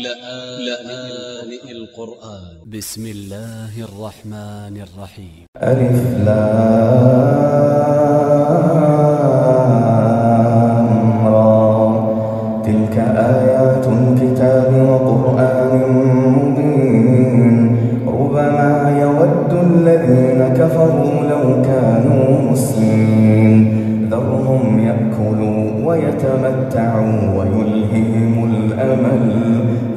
لآن القرآن. ب س م الله الرحمن الرحيم ألف را. تلك الكتاب وقرآن مبين. ربما يود الذين لو ذرهم ويتمتعوا ويلههم الأمل.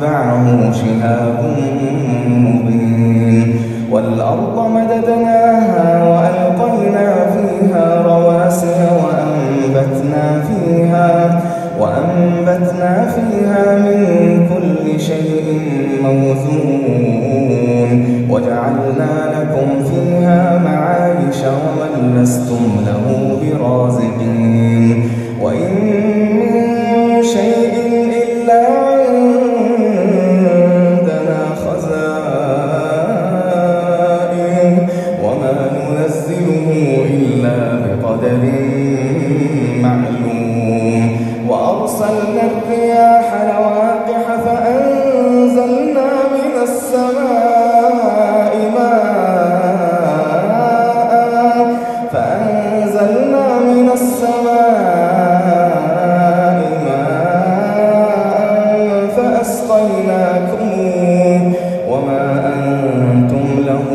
فأتبعه شهاب مبين. والأرض مددناها وألقينا فيها رواسي وأنبتنا فيها وأنبتنا فيها من كل شيء موزون وجعلنا لكم فيها معايش ومن لستم له برازقين. وإن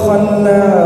فسوف